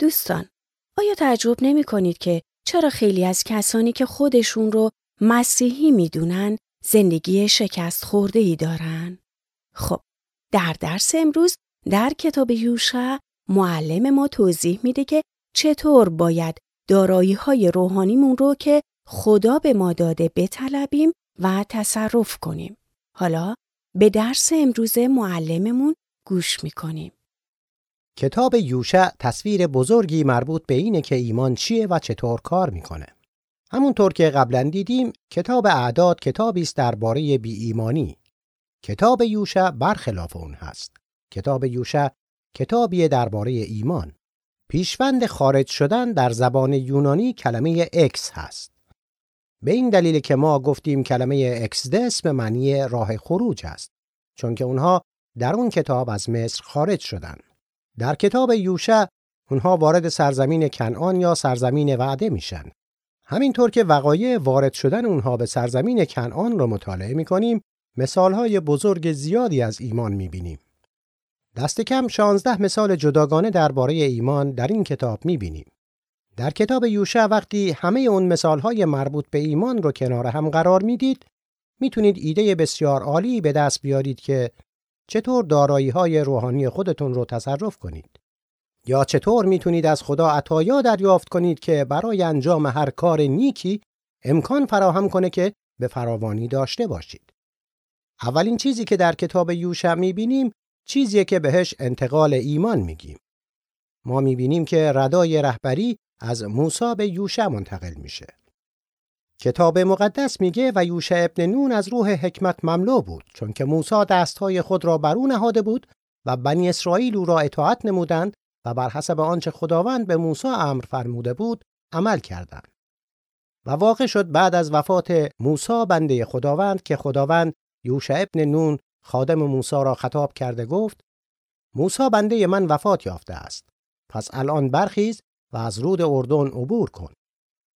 دوستان، آیا تعجب نمی کنید که چرا خیلی از کسانی که خودشون رو مسیحی می‌دونن زندگی شکست خورده ای دارن؟ خب، در درس امروز در کتاب یوشع معلم ما توضیح میده که چطور باید دارایی های روحانیمون رو که خدا به ما داده بطلبیم و تصرف کنیم. حالا به درس امروز معلممون گوش می‌کنیم. کتاب یوشع تصویر بزرگی مربوط به اینه که ایمان چیه و چطور کار می‌کنه. همونطور که قبلا دیدیم کتاب اعداد کتابی است درباره بی ایمانی. کتاب یوشع برخلاف اون هست. کتاب یوشع کتابی درباره ایمان. پیشوند خارج شدن در زبان یونانی کلمه اکس هست. به این دلیل که ما گفتیم کلمه اکسدس به معنی راه خروج است. چون که اونها در اون کتاب از مصر خارج شدند. در کتاب یوشع اونها وارد سرزمین کنعان یا سرزمین وعده میشن. همینطور که وقایع وارد شدن اونها به سرزمین کنعان رو مطالعه می‌کنیم، مثالهای بزرگ زیادی از ایمان می‌بینیم. دست کم 16 مثال جداگانه درباره ایمان در این کتاب می‌بینیم. در کتاب یوشع وقتی همه اون مثالهای مربوط به ایمان رو کنار هم قرار می‌دید، می‌تونید ایده بسیار عالی به دست بیارید که چطور دارایی های روحانی خودتون رو تصرف کنید؟ یا چطور می‌تونید از خدا عطایا دریافت کنید که برای انجام هر کار نیکی امکان فراهم کنه که به فراوانی داشته باشید؟ اولین چیزی که در کتاب یوشع می‌بینیم چیزیه که بهش انتقال ایمان میگیم. ما می‌بینیم که ردای رهبری از موسی به یوشع منتقل میشه. کتاب مقدس میگه و یوشع ابن نون از روح حکمت مملو بود چون که موسی دستهای خود را بر او نهاده بود و بنی اسرائیل او را اطاعت نمودند و بر حسب آنچه خداوند به موسی امر فرموده بود عمل کردند. و واقع شد بعد از وفات موسی بنده خداوند که خداوند یوشع ابن نون خادم موسی را خطاب کرده گفت موسی بنده من وفات یافته است پس الان برخیز و از رود اردن عبور کن.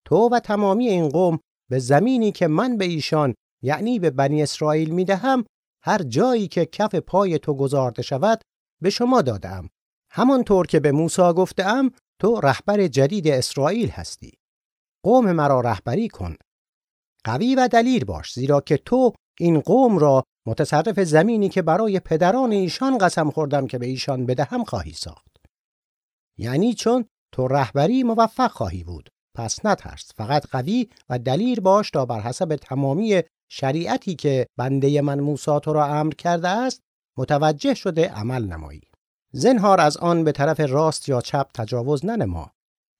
تو و تمامی این قوم به زمینی که من به ایشان یعنی به بنی اسرائیل می دهم هر جایی که کف پای تو گذارده شود به شما دادم همانطور که به موسی گفتم تو رهبر جدید اسرائیل هستی. قوم مرا رهبری کن. قوی و دلیر باش زیرا که تو این قوم را متصرف زمینی که برای پدران ایشان قسم خوردم که به ایشان بدهم خواهی ساخت. یعنی چون تو رهبری موفق خواهی بود. پس نترس. فقط قوی و دلیر باش تا بر حسب تمامی شریعتی که بنده من موسی تو را امر کرده است متوجه شده عمل نمایی. زنهار از آن به طرف راست یا چپ تجاوز ننما.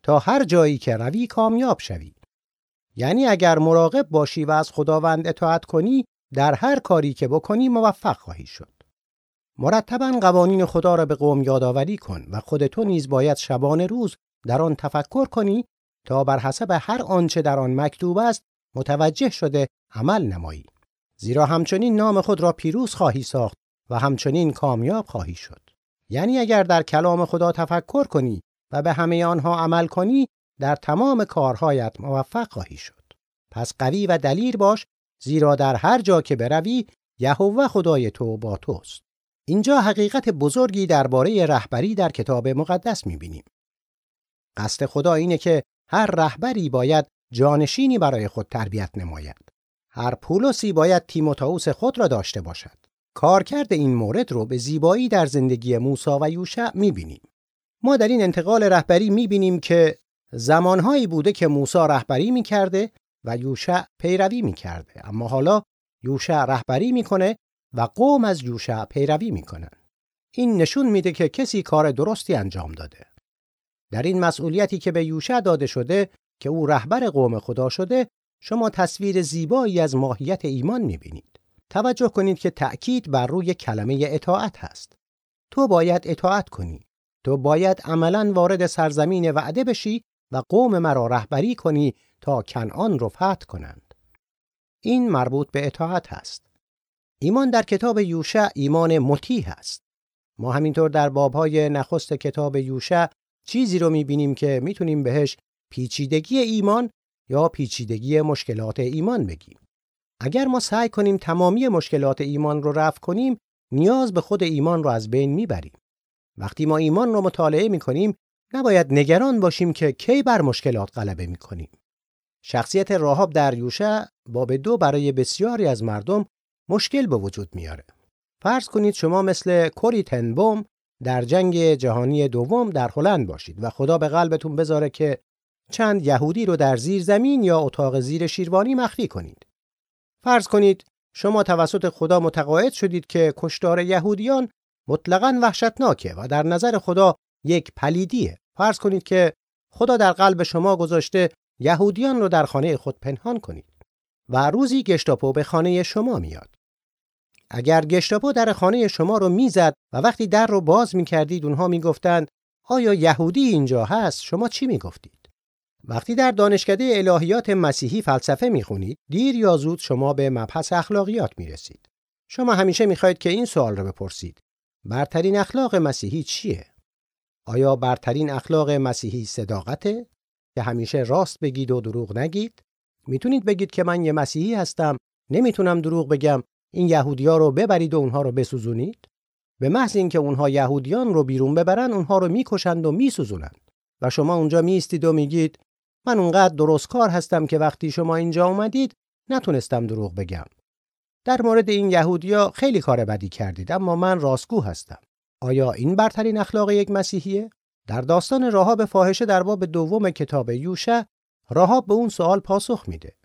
تا هر جایی که روی کامیاب شوی. یعنی اگر مراقب باشی و از خداوند اطاعت کنی در هر کاری که بکنی موفق خواهی شد. مرتبا قوانین خدا را به قوم یادآوری کن و خودتو نیز باید شبانه روز در آن تفکر کنی تا بر حسب هر آنچه در آن مکتوب است متوجه شده عمل نمایی. زیرا همچنین نام خود را پیروز خواهی ساخت و همچنین کامیاب خواهی شد. یعنی اگر در کلام خدا تفکر کنی و به همه آنها عمل کنی در تمام کارهایت موفق خواهی شد. پس قوی و دلیر باش زیرا در هر جا که بروی یهوه خدای تو با توست. اینجا حقیقت بزرگی درباره رهبری در کتاب مقدس می‌بینیم. قصد خدا اینه که هر رهبری باید جانشینی برای خود تربیت نماید. هر پولسی باید تیموتائوس خود را داشته باشد. کارکرد این مورد رو به زیبایی در زندگی موسی و یوشع می‌بینیم. ما در این انتقال رهبری می‌بینیم که زمانهایی بوده که موسی رهبری می‌کرده و یوشع پیروی می‌کرده اما حالا یوشع رهبری می‌کنه و قوم از یوشع پیروی می‌کنن. این نشون میده که کسی کار درستی انجام داده. در این مسئولیتی که به یوشع داده شده که او رهبر قوم خدا شده شما تصویر زیبایی از ماهیت ایمان می‌بینید. توجه کنید که تأکید بر روی کلمه اطاعت هست. تو باید اطاعت کنی. تو باید عملا وارد سرزمین وعده بشی و قوم مرا رهبری کنی تا کنعان رو فتح کنند. این مربوط به اطاعت هست. ایمان در کتاب یوشع ایمان مطیع است. ما همینطور در بابهای نخست کتاب یوشع چیزی رو می‌بینیم که می‌تونیم بهش پیچیدگی ایمان یا پیچیدگی مشکلات ایمان بگیم. اگر ما سعی کنیم تمامی مشکلات ایمان رو رفع کنیم، نیاز به خود ایمان رو از بین می‌بریم. وقتی ما ایمان رو مطالعه می‌کنیم، نباید نگران باشیم که کی بر مشکلات غلبه می‌کنیم. شخصیت راهاب در یوشع باب دو برای بسیاری از مردم مشکل به وجود میاره. فرض کنید شما مثل کوری تنبوم در جنگ جهانی دوم در هلند باشید و خدا به قلبتون بذاره که چند یهودی رو در زیر زمین یا اتاق زیر شیروانی مخفی کنید. فرض کنید شما توسط خدا متقاعد شدید که کشتار یهودیان مطلقاً وحشتناکه و در نظر خدا یک پلیدیه. فرض کنید که خدا در قلب شما گذاشته یهودیان رو در خانه خود پنهان کنید و روزی گشتاپو به خانه شما میاد. اگر گشتاپو در خانه شما رو می‌زد و وقتی در رو باز می‌کردید اونها می‌گفتند آیا یهودی اینجا هست شما چی می‌گفتید؟ وقتی در دانشکده الهیات مسیحی فلسفه می‌خونید دیر یا زود شما به مبحث اخلاقیات می‌رسید. شما همیشه می‌خواهید که این سوال رو بپرسید. برترین اخلاق مسیحی چیه؟ آیا برترین اخلاق مسیحی صداقته؟ که همیشه راست بگید و دروغ نگید؟ می‌تونید بگید که من یه مسیحی هستم نمی‌تونم دروغ بگم این یهودیا رو ببرید و اونها رو بسوزونید؟ به محض اینکه اونها یهودیان رو بیرون ببرن اونها رو می‌کشند و میسوزونند و شما اونجا میستید و میگید من اونقدر درست کار هستم که وقتی شما اینجا اومدید نتونستم دروغ بگم. در مورد این یهودیا خیلی کار بدی کردید اما من راستگو هستم. آیا این برترین اخلاق یک مسیحیه؟ در داستان راهاب فاحشه در باب دوم کتاب یوشع راهاب به اون سوال پاسخ میده.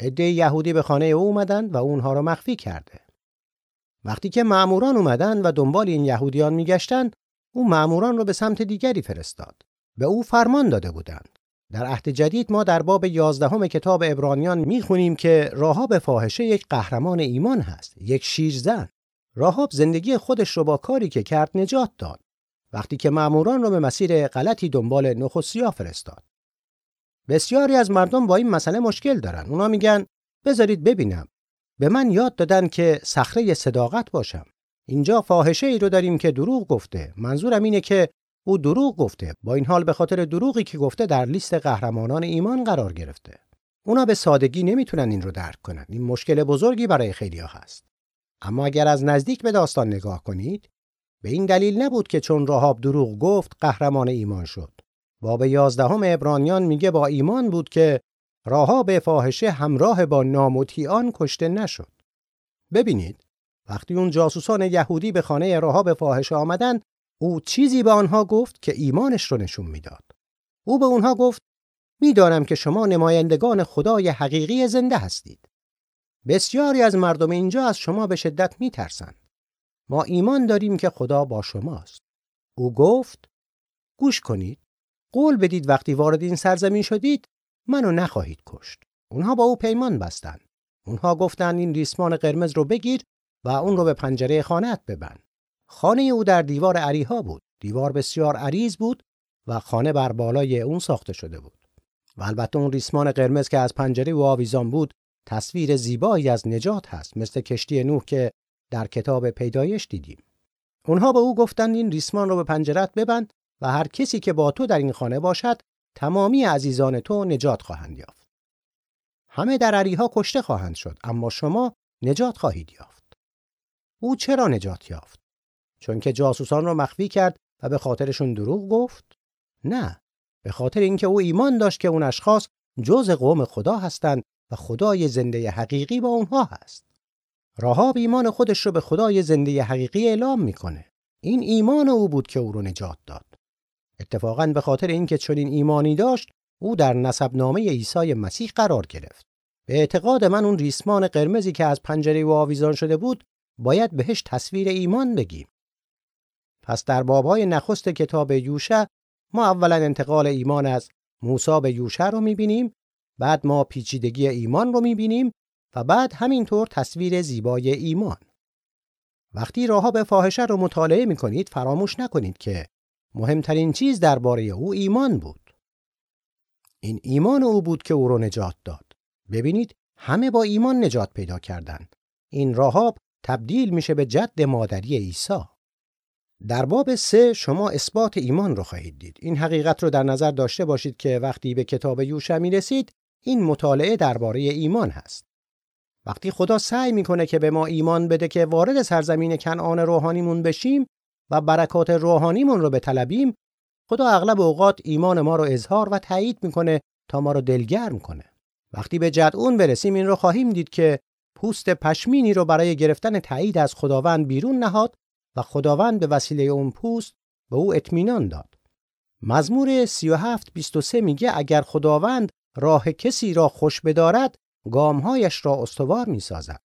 عده یهودی به خانه او اومدن و اونها رو مخفی کرده. وقتی که ماموران اومدن و دنبال این یهودیان میگشتن، او ماموران رو به سمت دیگری فرستاد. به او فرمان داده بودند. در عهد جدید ما در باب یازدهم کتاب ابرانیان می‌خونیم که راهاب فاحشه یک قهرمان ایمان هست، یک شیرزن. راهاب زندگی خودش رو با کاری که کرد نجات داد. وقتی که ماموران رو به مسیر غلطی دنبال نخ فرستاد. بسیاری از مردم با این مسئله مشکل دارن. اونا میگن بذارید ببینم. به من یاد دادن که صخره صداقت باشم. اینجا فاحشه ای رو داریم که دروغ گفته. منظورم اینه که او دروغ گفته با این حال به خاطر دروغی که گفته در لیست قهرمانان ایمان قرار گرفته اونا به سادگی نمی‌تونن این رو درک کنن این مشکل بزرگی برای خیلیا هست اما اگر از نزدیک به داستان نگاه کنید به این دلیل نبود که چون راهاب دروغ گفت قهرمان ایمان شد باب یازدهم ابرانیان میگه با ایمان بود که راهاب فاحشه همراه با نامطیعان کشته نشد ببینید وقتی اون جاسوسان یهودی به خانه راهاب فاحشه آمدن او چیزی به آنها گفت که ایمانش رو نشون می‌داد. او به اونها گفت می‌دانم که شما نمایندگان خدای حقیقی زنده هستید. بسیاری از مردم اینجا از شما به شدت میترسند. ما ایمان داریم که خدا با شماست. او گفت گوش کنید. قول بدید وقتی وارد این سرزمین شدید منو نخواهید کشت. اونها با او پیمان بستند. اونها گفتند این ریسمان قرمز رو بگیر و اون رو به پنجره خانهت ببند. خانه او در دیوار عریها بود. دیوار بسیار عریض بود و خانه بر بالای اون ساخته شده بود. و البته اون ریسمان قرمز که از پنجره و آویزان بود تصویر زیبایی از نجات هست مثل کشتی نوح که در کتاب پیدایش دیدیم. اونها به او گفتند این ریسمان رو به پنجرت ببند و هر کسی که با تو در این خانه باشد تمامی عزیزان تو نجات خواهند یافت. همه در عریها کشته خواهند شد اما شما نجات خواهید یافت. او چرا نجات یافت؟ چون که جاسوسان را مخفی کرد و به خاطرشون دروغ گفت؟ نه، به خاطر اینکه او ایمان داشت که اون اشخاص جز قوم خدا هستند و خدای زنده حقیقی با اونها هست. راهاب ایمان خودش رو به خدای زنده حقیقی اعلام می‌کنه. این ایمان او بود که او رو نجات داد. اتفاقا به خاطر اینکه چنین ایمانی داشت، او در نسبنامه عیسی مسیح قرار گرفت. به اعتقاد من اون ریسمان قرمزی که از پنجره و آویزان شده بود، باید بهش تصویر ایمان بگیم. پس در بابهای نخست کتاب یوشع ما اولا انتقال ایمان از موسی به یوشع رو می‌بینیم بعد ما پیچیدگی ایمان رو می‌بینیم و بعد همینطور تصویر زیبای ایمان وقتی به فاحشه رو مطالعه می‌کنید فراموش نکنید که مهمترین چیز درباره او ایمان بود این ایمان او بود که او رو نجات داد ببینید همه با ایمان نجات پیدا کردند این راهاب تبدیل میشه به جد مادری عیسی در باب سه شما اثبات ایمان رو خواهید دید. این حقیقت رو در نظر داشته باشید که وقتی به کتاب یوشع می رسید این مطالعه درباره ایمان هست. وقتی خدا سعی می‌کنه که به ما ایمان بده که وارد سرزمین کنعان روحانیمون بشیم و برکات روحانیمون رو بطلبیم خدا اغلب اوقات ایمان ما رو اظهار و تایید می‌کنه تا ما رو دلگرم کنه. وقتی به جدعون برسیم این رو خواهیم دید که پوست پشمینی رو برای گرفتن تایید از خداوند بیرون نهاد و خداوند به وسیله اون پوست به او اطمینان داد. مزمور 37 23 میگه اگر خداوند راه کسی را خوش بدارد گامهایش را استوار می‌سازد.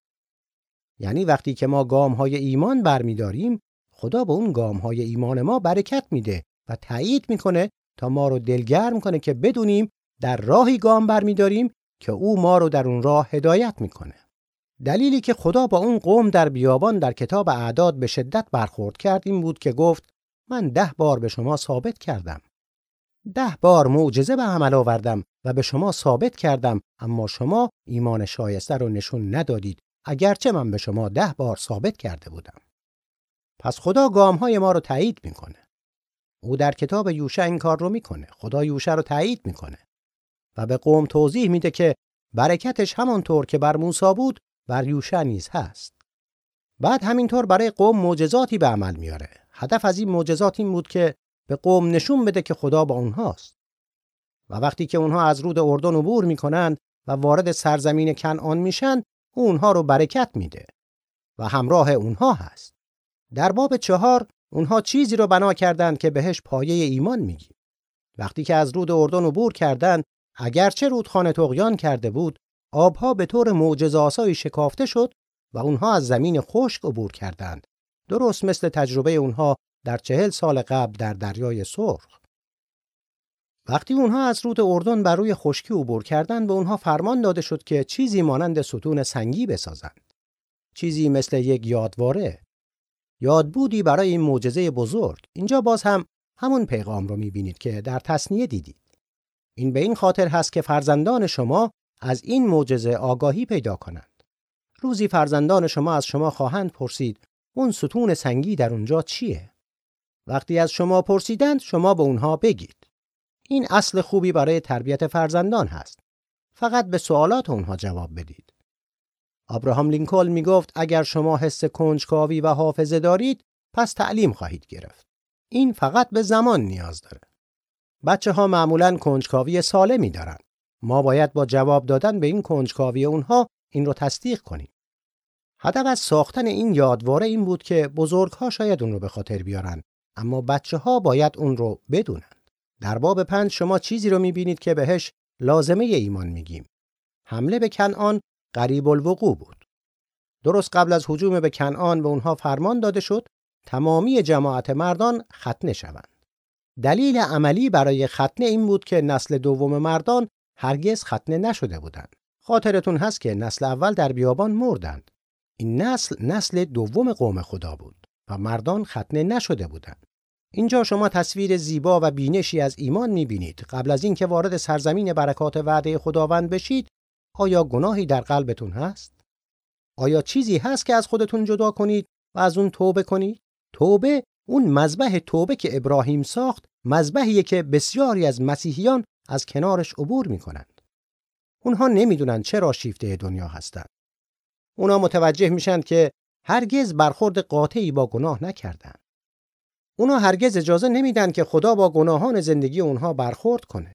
یعنی وقتی که ما گامهای ایمان برمیداریم خدا به اون گامهای ایمان ما برکت میده و تایید می‌کنه تا ما رو دلگرم کنه که بدونیم در راهی گام برمیداریم که او ما رو در اون راه هدایت می‌کنه. دلیلی که خدا با اون قوم در بیابان در کتاب اعداد به شدت برخورد کرد این بود که گفت من ده بار به شما ثابت کردم. ده بار معجزه به عمل آوردم و به شما ثابت کردم اما شما ایمان شایسته رو نشون ندادید اگرچه من به شما ده بار ثابت کرده بودم. پس خدا گام های ما رو تایید می‌کنه. او در کتاب یوشع این کار رو می‌کنه. خدا یوشع رو تایید می‌کنه و به قوم توضیح میده که برکتش همانطور که بر موسی بود بر یوشع نیز هست. بعد همینطور برای قوم معجزاتی به عمل میاره. هدف از این معجزات این بود که به قوم نشون بده که خدا با اونهاست. و وقتی که اونها از رود اردن عبور می‌کنند و وارد سرزمین کنعان میشن، اونها رو برکت میده و همراه اونها هست. در باب چهار اونها چیزی رو بنا کردند که بهش پایه ایمان میگیم. وقتی که از رود اردن عبور کردند، اگرچه رودخانه تقیان کرده بود، آبها به طور معجزه‌آسایی شکافته شد و اونها از زمین خشک عبور کردند. درست مثل تجربه اونها در چهل سال قبل در دریای سرخ. وقتی اونها از رود اردن بر روی خشکی عبور کردند به اونها فرمان داده شد که چیزی مانند ستون سنگی بسازند. چیزی مثل یک یادواره. یادبودی برای این معجزه بزرگ. اینجا باز هم همون پیغام رو می‌بینید که در تصنیه دیدید. این به این خاطر هست که فرزندان شما از این معجزه آگاهی پیدا کنند. روزی فرزندان شما از شما خواهند پرسید اون ستون سنگی در اونجا چیه؟ وقتی از شما پرسیدند شما به اونها بگید. این اصل خوبی برای تربیت فرزندان هست. فقط به سوالات اونها جواب بدید. ابراهام لینکلن می گفت اگر شما حس کنجکاوی و حافظه دارید پس تعلیم خواهید گرفت. این فقط به زمان نیاز داره. بچه ها معمولا کنجکاوی سالمی دارن. ما باید با جواب دادن به این کنجکاوی اونها این رو تصدیق کنیم. هدف از ساختن این یادواره این بود که بزرگ ها شاید اون رو به خاطر بیارن اما بچه ها باید اون رو بدونند. در باب پنج شما چیزی رو می‌بینید که بهش لازمه ایمان میگیم. حمله به کنعان قریب الوقوع بود. درست قبل از حجوم به کنعان به اونها فرمان داده شد تمامی جماعت مردان ختنه شوند. دلیل عملی برای ختنه این بود که نسل دوم مردان هرگز ختنه نشده بودند. خاطرتون هست که نسل اول در بیابان مردند. این نسل نسل دوم قوم خدا بود و مردان ختنه نشده بودند. اینجا شما تصویر زیبا و بینشی از ایمان می‌بینید. قبل از اینکه وارد سرزمین برکات وعده خداوند بشید، آیا گناهی در قلبتون هست؟ آیا چیزی هست که از خودتون جدا کنید و از اون توبه کنید؟ توبه اون مذبح توبه که ابراهیم ساخت مذبحیه که بسیاری از مسیحیان از کنارش عبور می‌کنند. اونها نمی‌دونن چرا شیفته دنیا هستند. اونا متوجه میشن که هرگز برخورد قاطعی با گناه نکردند. اونا هرگز اجازه نمیدن که خدا با گناهان زندگی اونها برخورد کنه.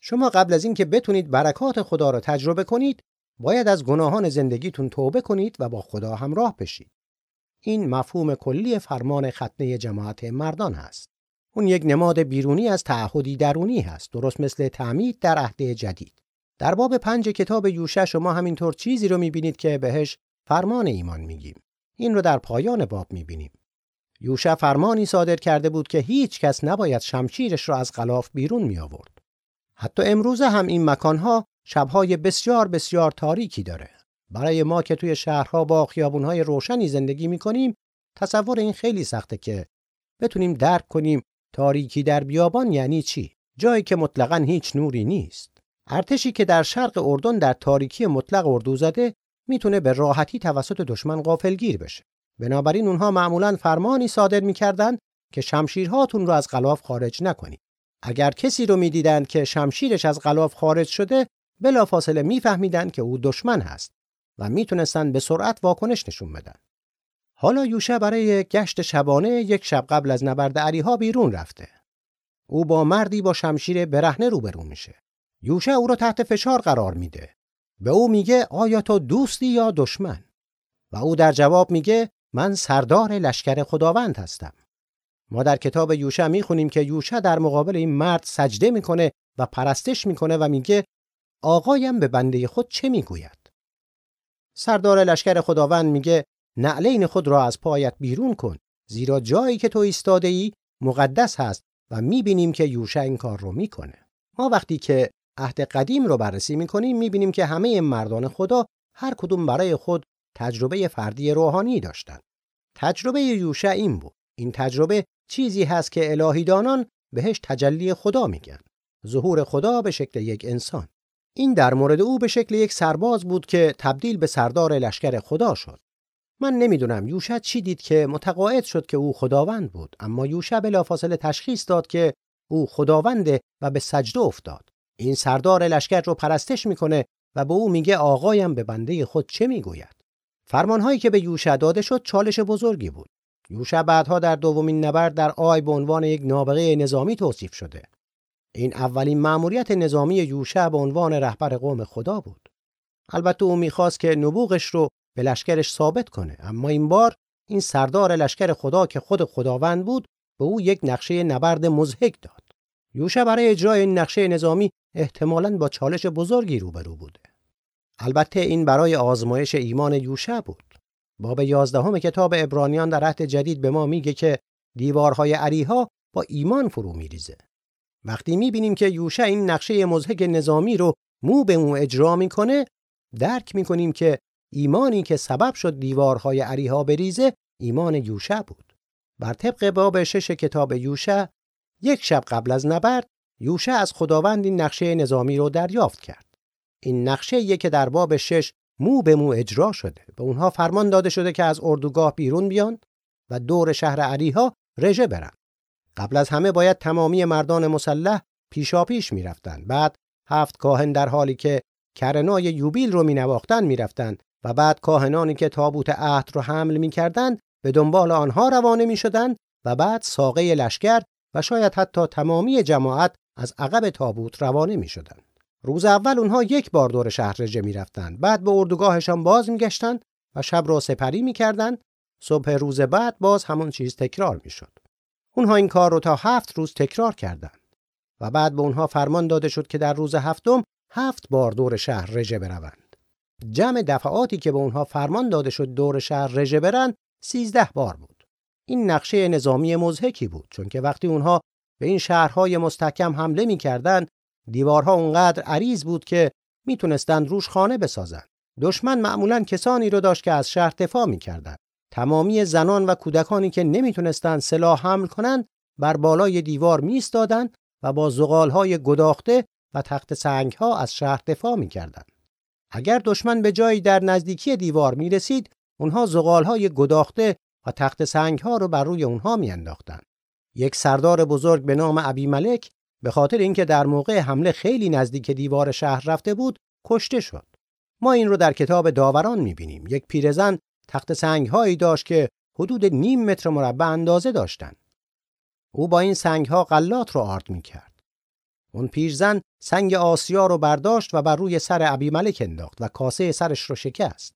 شما قبل از اینکه بتونید برکات خدا را تجربه کنید، باید از گناهان زندگیتون توبه کنید و با خدا همراه بشید. این مفهوم کلی فرمان ختنه جماعت مردان هست. اون یک نماد بیرونی از تعهدی درونی هست، درست مثل تعمید در عهد جدید. در باب پنج کتاب یوشع شما همینطور چیزی رو می‌بینید که بهش فرمان ایمان میگیم. این رو در پایان باب می‌بینیم. یوشع فرمانی صادر کرده بود که هیچ کس نباید شمشیرش را از غلاف بیرون می آورد. حتی امروزه هم این مکانها شبهای بسیار بسیار تاریکی داره. برای ما که توی شهرها با خیابونهای روشنی زندگی می کنیم تصور این خیلی سخته که بتونیم درک کنیم تاریکی در بیابان یعنی چی؟ جایی که مطلقا هیچ نوری نیست. ارتشی که در شرق اردن در تاریکی مطلق اردو زده می‌تونه به راحتی توسط دشمن غافلگیر بشه. بنابراین اونها معمولا فرمانی صادر می‌کردند که شمشیرهاتون رو از غلاف خارج نکنید. اگر کسی رو می‌دیدند که شمشیرش از غلاف خارج شده، بلافاصله میفهمیدند که او دشمن هست و می‌تونستند به سرعت واکنش نشون بدن. حالا یوشع برای گشت شبانه یک شب قبل از نبرد عریها بیرون رفته. او با مردی با شمشیر برهنه روبرو میشه. یوشع او را تحت فشار قرار میده. به او میگه آیا تو دوستی یا دشمن؟ و او در جواب میگه من سردار لشکر خداوند هستم. ما در کتاب یوشع می‌خونیم که یوشع در مقابل این مرد سجده می‌کنه و پرستش می‌کنه و میگه آقایم به بنده خود چه می‌گوید؟ سردار لشکر خداوند میگه نعلین خود را از پایت بیرون کن زیرا جایی که تو ایستاده ای مقدس هست و می‌بینیم که یوشع این کار رو می‌کنه. ما وقتی که عهد قدیم رو بررسی می‌کنیم می‌بینیم که همه مردان خدا هر کدوم برای خود تجربه فردی روحانی داشتند. تجربه یوشع این بود. این تجربه چیزی هست که الهیدانان بهش تجلی خدا میگن. ظهور خدا به شکل یک انسان. این در مورد او به شکل یک سرباز بود که تبدیل به سردار لشکر خدا شد. من نمی‌دونم یوشع چی دید که متقاعد شد که او خداوند بود اما یوشع بلافاصله تشخیص داد که او خداونده و به سجده افتاد این سردار لشکر رو پرستش می‌کنه و به او میگه آقایم به بنده خود چه می‌گوید فرمانهایی که به یوشع داده شد چالش بزرگی بود یوشع بعدها در دومین نبرد در آی به عنوان یک نابغه نظامی توصیف شده. این اولین مأموریت نظامی یوشع به عنوان رهبر قوم خدا بود. البته او می‌خواست که نبوغش رو به لشکرش ثابت کنه اما این بار این سردار لشکر خدا که خود خداوند بود به او یک نقشه نبرد مزهک داد. یوشع برای اجرای این نقشه نظامی احتمالاً با چالش بزرگی روبرو بوده. البته این برای آزمایش ایمان یوشع بود. باب یازدهم کتاب ابرانیان در عهد جدید به ما میگه که دیوارهای عریها با ایمان فرو میریزه. وقتی می‌بینیم که یوشع این نقشه مزهک نظامی رو مو به مو اجرا می‌کنه درک می‌کنیم که ایمانی که سبب شد دیوارهای عریها بریزه ایمان یوشع بود. بر طبق باب شش کتاب یوشع یک شب قبل از نبرد یوشع از خداوند این نقشه نظامی رو دریافت کرد. این نقشه که در باب شش مو به مو اجرا شده به اونها فرمان داده شده که از اردوگاه بیرون بیان و دور شهر عریها رژه برن. قبل از همه باید تمامی مردان مسلح پیشاپیش می‌رفتند بعد هفت کاهن در حالی که کرنای یوبیل رو مینواختن می‌رفتند و بعد کاهنانی که تابوت عهد رو حمل می‌کردند به دنبال آنها روانه می‌شدند و بعد ساقه لشکر و شاید حتی تمامی جماعت از عقب تابوت روانه می‌شدند روز اول اونها یک بار دور شهر رجه می‌رفتند بعد به اردوگاهشان باز میگشتند و شب را سپری می‌کردند صبح روز بعد باز همون چیز تکرار می‌شد اونها این کار رو تا هفت روز تکرار کردند و بعد به اونها فرمان داده شد که در روز هفتم هفت بار دور شهر رژه بروند. جمع دفعاتی که به اونها فرمان داده شد دور شهر رژه برند سیزده بار بود. این نقشه نظامی مزهکی بود چون که وقتی اونها به این شهرهای مستحکم حمله می‌کردند دیوارها اونقدر عریض بود که می‌تونستند روش خانه بسازند. دشمن معمولا کسانی رو داشت که از شهر دفاع می‌کردند. تمامی زنان و کودکانی که نمی‌تونستند سلاح حمل کنند بر بالای دیوار میستادند و با زغالهای گداخته و تخت سنگ ها از شهر دفاع می‌کردند. اگر دشمن به جایی در نزدیکی دیوار می رسید، اونها زغال های گداخته و تخت سنگ ها رو بر روی اونها میانداختند. یک سردار بزرگ به نام ابی ملک به خاطر اینکه در موقع حمله خیلی نزدیک دیوار شهر رفته بود، کشته شد. ما این رو در کتاب داوران می‌بینیم. یک پیرزن تخت سنگ هایی داشت که حدود نیم متر مربع اندازه داشتند. او با این سنگ ها غلات رو آرد می‌کرد. اون پیرزن سنگ آسیا رو برداشت و بر روی سر ابی ملک انداخت و کاسه سرش رو شکست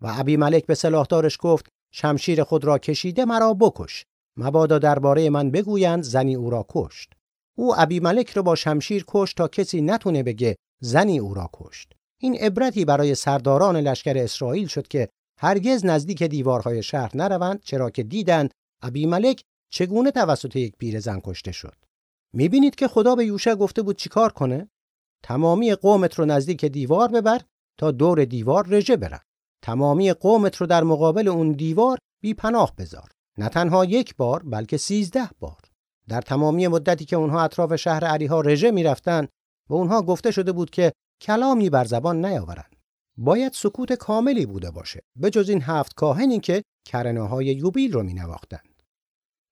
و ابی ملک به سلاحدارش گفت شمشیر خود را کشیده مرا بکش مبادا درباره من بگویند زنی او را کشت او ابی ملک رو با شمشیر کشت تا کسی نتونه بگه زنی او را کشت این عبرتی برای سرداران لشکر اسرائیل شد که هرگز نزدیک دیوارهای شهر نروند چرا که دیدند ابی ملک چگونه توسط یک پیرزن کشته شد می‌بینید که خدا به یوشع گفته بود چیکار کنه؟ تمامی قومت رو نزدیک دیوار ببر تا دور دیوار رژه برن. تمامی قومت رو در مقابل اون دیوار بی پناه بذار. نه تنها یک بار بلکه سیزده بار. در تمامی مدتی که اونها اطراف شهر عریها رژه می‌رفتن و اونها گفته شده بود که کلامی بر زبان نیاورند. باید سکوت کاملی بوده باشه به جز این هفت کاهنی که کرناهای یوبیل رو می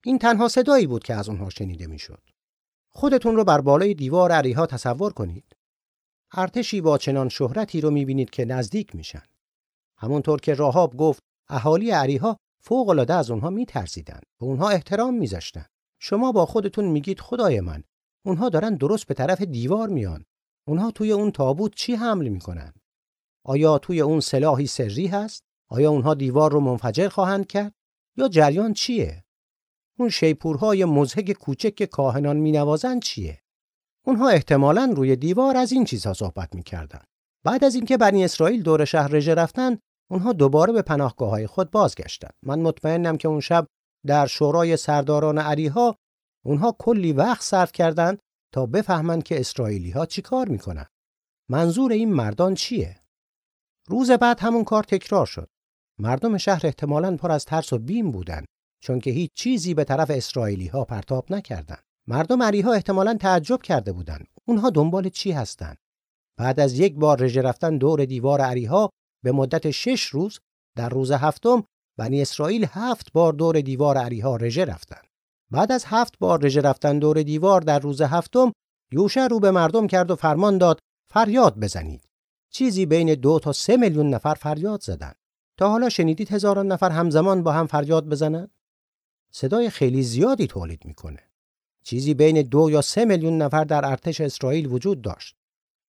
این تنها صدایی بود که از اونها شنیده می‌شد. خودتون رو بر بالای دیوار عریها تصور کنید. ارتشی با چنان شهرتی رو می‌بینید که نزدیک میشن. همونطور که راهاب گفت اهالی عریها فوق العاده از اونها میترسیدند و اونها احترام میذاشتن. شما با خودتون میگید خدای من اونها دارن درست به طرف دیوار میان. اونها توی اون تابوت چی حمل می‌کنن؟ آیا توی اون سلاحی سری هست؟ آیا اونها دیوار رو منفجر خواهند کرد؟ یا جریان چیه؟ اون شیپورهای مزهک کوچک که کاهنان مینوازن چیه؟ اونها احتمالاً روی دیوار از این چیزها صحبت می‌کردن. بعد از اینکه بنی اسرائیل دور شهر رژه رفتن اونها دوباره به پناهگاه های خود بازگشتن. من مطمئنم که اون شب در شورای سرداران عریها اونها کلی وقت صرف کردند تا بفهمند که اسرائیلی ها چی کار می‌کنن. منظور این مردان چیه؟ روز بعد همون کار تکرار شد. مردم شهر احتمالاً پر از ترس و بیم بودن چون که هیچ چیزی به طرف اسرائیلی ها پرتاب نکردند. مردم عریها احتمالاً تعجب کرده بودند. اونها دنبال چی هستند؟ بعد از یک بار رژه رفتن دور دیوار عریها به مدت شش روز در روز هفتم بنی اسرائیل هفت بار دور دیوار عریها رژه رفتن. بعد از هفت بار رژه رفتن دور دیوار در روز هفتم یوشع رو به مردم کرد و فرمان داد فریاد بزنید. چیزی بین دو تا سه میلیون نفر فریاد زدن. تا حالا شنیدید هزاران نفر همزمان با هم فریاد بزنن؟ صدای خیلی زیادی تولید می‌کنه. چیزی بین دو یا سه میلیون نفر در ارتش اسرائیل وجود داشت.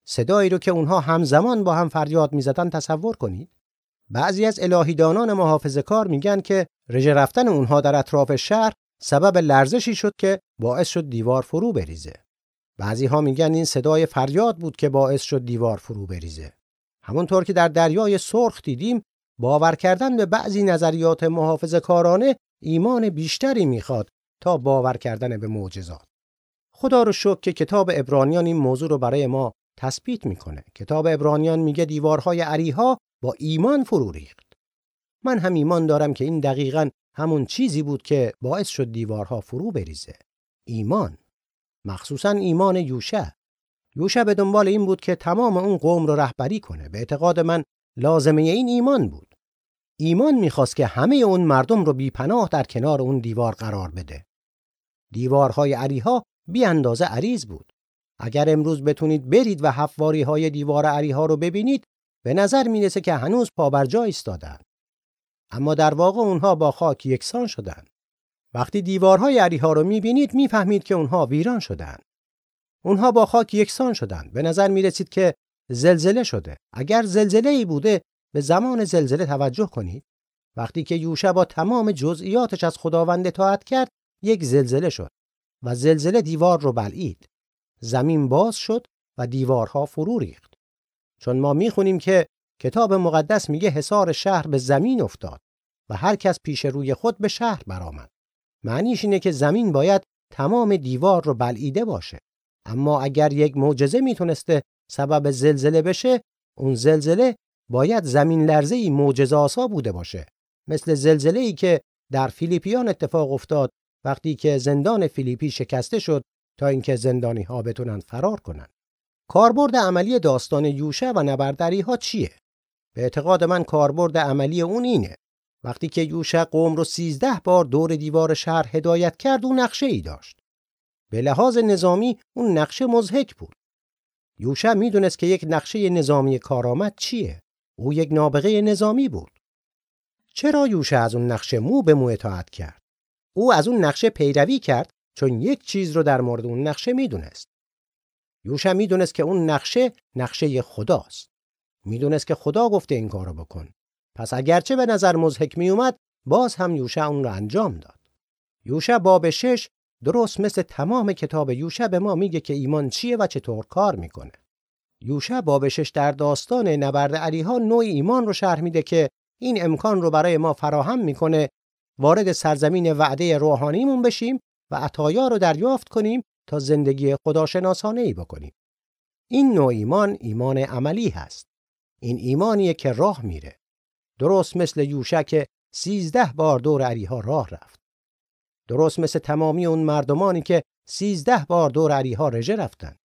صدایی رو که اونها همزمان با هم فریاد می‌زدن تصور کنید. بعضی از الهیدانان محافظه کار میگن که رژه رفتن اونها در اطراف شهر سبب لرزشی شد که باعث شد دیوار فرو بریزه. بعضی ها میگن این صدای فریاد بود که باعث شد دیوار فرو بریزه. همونطور که در دریای سرخ دیدیم باور کردن به بعضی نظریات محافظه کارانه ایمان بیشتری می‌خواد تا باور کردن به معجزات. خدا رو شکر که کتاب ابرانیان این موضوع رو برای ما تثبیت می‌کنه. کتاب ابرانیان میگه دیوارهای عریها با ایمان فرو ریخت. من هم ایمان دارم که این دقیقا همون چیزی بود که باعث شد دیوارها فرو بریزه. ایمان. مخصوصا ایمان یوشع. یوشع به دنبال این بود که تمام اون قوم رو رهبری کنه. به اعتقاد من لازمه این ایمان بود. ایمان می‌خواست که همه اون مردم رو بیپناه در کنار اون دیوار قرار بده. دیوارهای عریها بی اندازه عریض بود. اگر امروز بتونید برید و حفواری های دیوار عریها رو ببینید به نظر می‌رسه که هنوز پا بر جا ایستادن. اما در واقع اونها با خاک یکسان شدن. وقتی دیوارهای عریها رو می‌بینید می‌فهمید که اونها ویران شدن. اونها با خاک یکسان شدن. به نظر می‌رسید که زلزله شده. اگر زلزله ای بوده به زمان زلزله توجه کنید. وقتی که یوشع با تمام جزئیاتش از خداوند اطاعت کرد، یک زلزله شد و زلزله دیوار رو بلعید. زمین باز شد و دیوارها فرو ریخت. چون ما می‌خونیم که کتاب مقدس میگه حصار شهر به زمین افتاد و هر کس پیش روی خود به شهر برآمد. معنیش اینه که زمین باید تمام دیوار رو بلعیده باشه. اما اگر یک معجزه می‌تونسته سبب زلزله بشه، اون زلزله باید زمین لرزه ای معجزه بوده باشه. مثل زلزله ای که در فیلیپیان اتفاق افتاد وقتی که زندان فیلیپی شکسته شد تا اینکه زندانی ها بتونن فرار کنن. کاربرد عملی داستان یوشع و نبردری ها چیه؟ به اعتقاد من کاربرد عملی اون اینه. وقتی که یوشع قوم رو سیزده بار دور دیوار شهر هدایت کرد اون نقشه ای داشت. به لحاظ نظامی اون نقشه مزهک بود. یوشع می‌دونست که یک نقشه نظامی کارآمد چیه؟ او یک نابغه نظامی بود. چرا یوشع از اون نقشه مو به مو اطاعت کرد؟ او از اون نقشه پیروی کرد چون یک چیز رو در مورد اون نقشه می‌دونست. یوشع می‌دونست که اون نقشه نقشه خداست. می‌دونست که خدا گفته این کارو بکن. پس اگرچه به نظر مزهک می اومد باز هم یوشع اون رو انجام داد. یوشع باب شش درست مثل تمام کتاب یوشع به ما میگه که ایمان چیه و چطور کار می‌کنه. یوشع باب شش در داستان نبرد علیها نوع ایمان رو شرح میده که این امکان رو برای ما فراهم می‌کنه وارد سرزمین وعده روحانیمون بشیم و عطایا رو دریافت کنیم تا زندگی خداشناسانه ای بکنیم. این نوع ایمان ایمان عملی هست. این ایمانیه که راه میره. درست مثل یوشع که سیزده بار دور عریها راه رفت. درست مثل تمامی اون مردمانی که سیزده بار دور عریها رژه رفتن.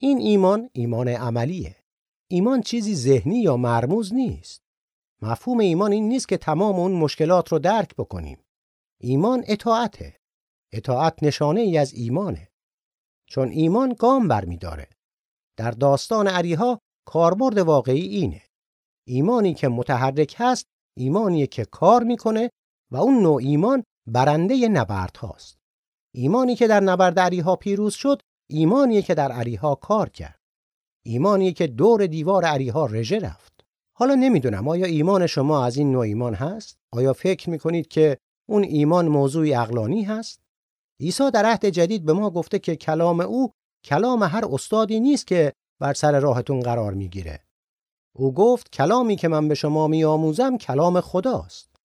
این ایمان ایمان عملیه. ایمان چیزی ذهنی یا مرموز نیست. مفهوم ایمان این نیست که تمام اون مشکلات رو درک بکنیم. ایمان اطاعته. اطاعت نشانه ای از ایمانه. چون ایمان گام برمیداره. در داستان عریها کاربرد واقعی اینه. ایمانی که متحرک هست، ایمانی که کار می‌کنه و اون نوع ایمان برنده نبرد هاست. ایمانی که در نبرد عریها پیروز شد ایمانی که در عریها کار کرد ایمانی که دور دیوار عریها رژه رفت حالا نمی‌دونم آیا ایمان شما از این نوع ایمان هست آیا فکر می‌کنید که اون ایمان موضوعی اقلانی هست عیسی در عهد جدید به ما گفته که کلام او کلام هر استادی نیست که بر سر راهتون قرار می‌گیره. او گفت کلامی که من به شما میآموزم کلام خداست.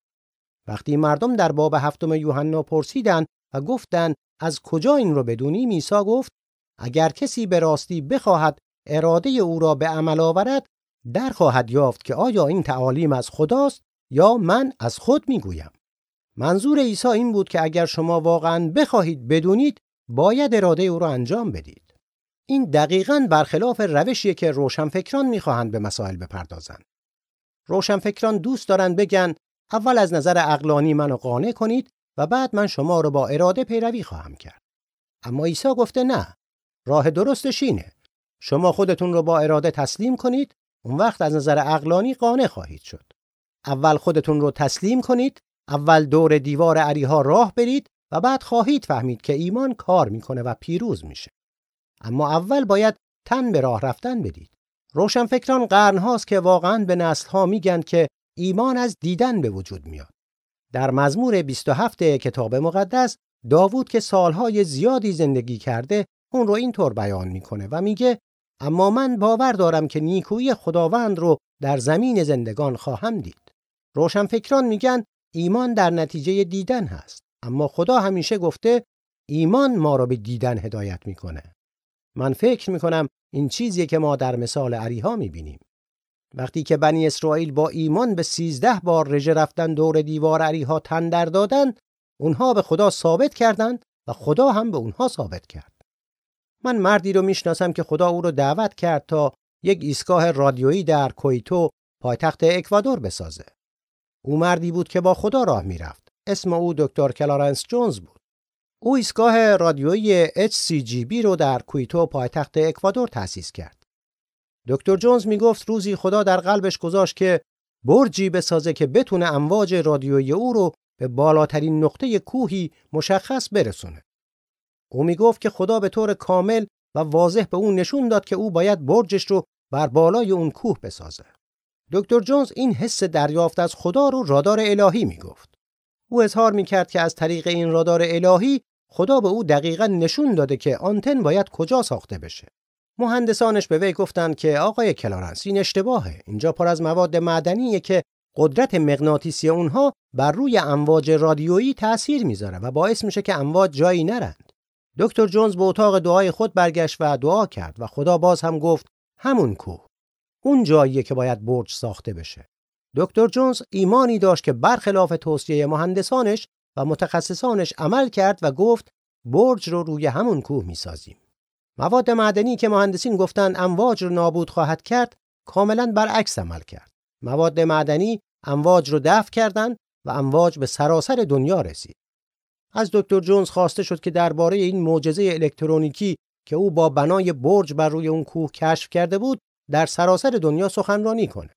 وقتی مردم در باب هفتم یوحنا پرسیدند و گفتند از کجا این رو بدونی عیسی گفت اگر کسی به راستی بخواهد اراده او را به عمل آورد در خواهد یافت که آیا این تعالیم از خداست یا من از خود می‌گویم؟ منظور عیسی این بود که اگر شما واقعا بخواهید بدونید باید اراده او را انجام بدید. این دقیقا برخلاف روشیه که روشنفکران می‌خواهند به مسائل بپردازند. روشنفکران دوست دارند بگن اول از نظر اقلانی منو قانع کنید و بعد من شما رو با اراده پیروی خواهم کرد. اما عیسی گفته نه. راه درستش اینه. شما خودتون رو با اراده تسلیم کنید اون وقت از نظر اقلانی قانع خواهید شد. اول خودتون رو تسلیم کنید اول دور دیوار عریها راه برید و بعد خواهید فهمید که ایمان کار می‌کنه و پیروز میشه. اما اول باید تن به راه رفتن بدید. روشنفکران قرن هاست که واقعا به نسل ها میگن که ایمان از دیدن به وجود میاد. در مزمور 27 کتاب مقدس داوود که سالهای زیادی زندگی کرده اون رو اینطور بیان می‌کنه و میگه اما من باور دارم که نیکویی خداوند رو در زمین زندگان خواهم دید. روشنفکران میگن ایمان در نتیجه دیدن هست. اما خدا همیشه گفته ایمان ما رو به دیدن هدایت می‌کنه. من فکر می‌کنم این چیزی که ما در مثال عریها می‌بینیم. وقتی که بنی اسرائیل با ایمان به سیزده بار رژه رفتن دور دیوار عریها تندر دادند، اونها به خدا ثابت کردند و خدا هم به اونها ثابت کرد. من مردی رو می‌شناسم که خدا او رو دعوت کرد تا یک ایستگاه رادیویی در کویتو پایتخت اکوادور بسازه. او مردی بود که با خدا راه می‌رفت. اسم او دکتر کلارنس جونز بود. او ایستگاه رادیویی HCGB رو در کویتو پایتخت اکوادور تأسیس کرد. دکتر جونز می‌گفت روزی خدا در قلبش گذاشت که برجی بسازه که بتونه امواج رادیویی او رو به بالاترین نقطه کوهی مشخص برسونه. او می گفت که خدا به طور کامل و واضح به اون نشون داد که او باید برجش رو بر بالای اون کوه بسازه. دکتر جونز این حس دریافت از خدا رو رادار الهی می گفت. او اظهار می کرد که از طریق این رادار الهی خدا به او دقیقا نشون داده که آنتن باید کجا ساخته بشه. مهندسانش به وی گفتند که آقای کلارنس این اشتباهه. اینجا پر از مواد معدنیه که قدرت مغناطیسی اونها بر روی امواج رادیویی تأثیر می‌ذاره و باعث میشه که امواج جایی نرند. دکتر جونز به اتاق دعای خود برگشت و دعا کرد و خدا باز هم گفت همون کوه اون جاییه که باید برج ساخته بشه. دکتر جونز ایمانی داشت که برخلاف توصیه مهندسانش و متخصصانش عمل کرد و گفت برج رو روی همون کوه می‌سازیم. مواد معدنی که مهندسین گفتند امواج رو نابود خواهد کرد کاملا برعکس عمل کرد. مواد معدنی امواج رو دفع کردند و امواج به سراسر دنیا رسید. از دکتر جونز خواسته شد که درباره این معجزه الکترونیکی که او با بنای برج بر روی اون کوه کشف کرده بود در سراسر دنیا سخنرانی کنه.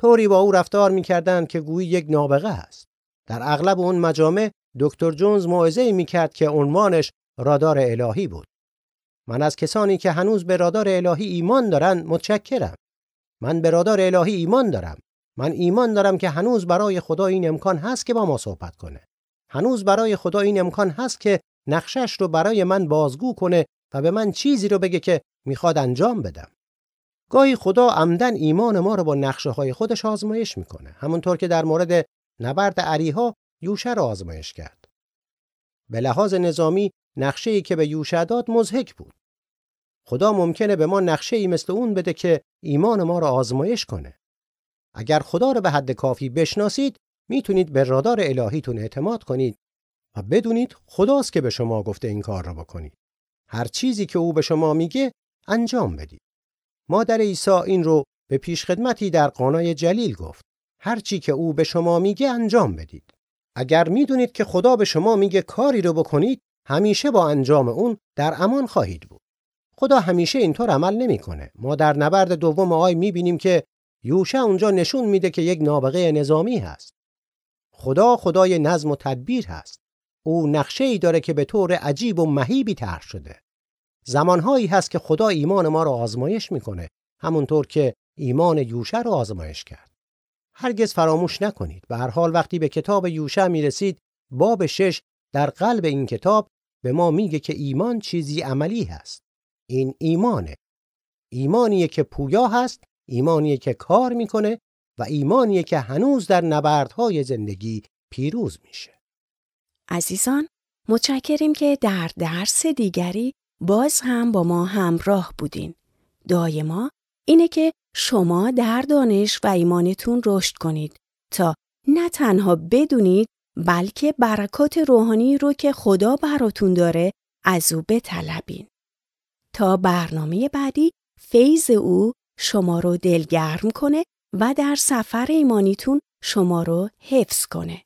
طوری با او رفتار می‌کردند که گویی یک نابغه است. در اغلب اون مجامع دکتر جونز موعظه می‌کرد که عنوانش رادار الهی بود. من از کسانی که هنوز به رادار الهی ایمان دارن متشکرم. من به رادار الهی ایمان دارم. من ایمان دارم که هنوز برای خدا این امکان هست که با ما صحبت کنه. هنوز برای خدا این امکان هست که نقشش رو برای من بازگو کنه و به من چیزی رو بگه که می‌خواد انجام بدم. گاهی خدا عمدن ایمان ما رو با نقشه های خودش آزمایش می‌کنه. همونطور که در مورد نبرد عریها یوشه رو آزمایش کرد. به لحاظ نظامی نقشه ای که به یوشه داد مزهک بود. خدا ممکنه به ما نقشه ای مثل اون بده که ایمان ما رو آزمایش کنه. اگر خدا رو به حد کافی بشناسید می‌تونید به رادار الهیتون اعتماد کنید و بدونید خداست که به شما گفته این کار را بکنید. هر چیزی که او به شما میگه انجام بدید. مادر عیسی این رو به پیشخدمتی در قانای جلیل گفت. هر چی که او به شما میگه انجام بدید. اگر می‌دونید که خدا به شما میگه کاری رو بکنید، همیشه با انجام اون در امان خواهید بود. خدا همیشه اینطور عمل نمی‌کنه. ما در نبرد دوم آی می‌بینیم که یوشع اونجا نشون میده که یک نابغه نظامی هست. خدا خدای نظم و تدبیر هست. او نقشه ای داره که به طور عجیب و مهیبی طرح شده. زمانهایی هست که خدا ایمان ما رو آزمایش می‌کنه همونطور که ایمان یوشع رو آزمایش کرد. هرگز فراموش نکنید. به هر حال وقتی به کتاب یوشع می‌رسید باب شش در قلب این کتاب به ما میگه که ایمان چیزی عملی هست. این ایمانه. ایمانیه که پویا هست، ایمانیه که کار می‌کنه و ایمانیه که هنوز در نبردهای زندگی پیروز میشه. عزیزان، متشکریم که در درس دیگری باز هم با ما همراه بودین. دعای ما اینه که شما در دانش و ایمانتون رشد کنید تا نه تنها بدونید بلکه برکات روحانی رو که خدا براتون داره از او بطلبین. تا برنامه بعدی فیض او شما رو دلگرم کنه و در سفر ایمانیتون شما رو حفظ کنه.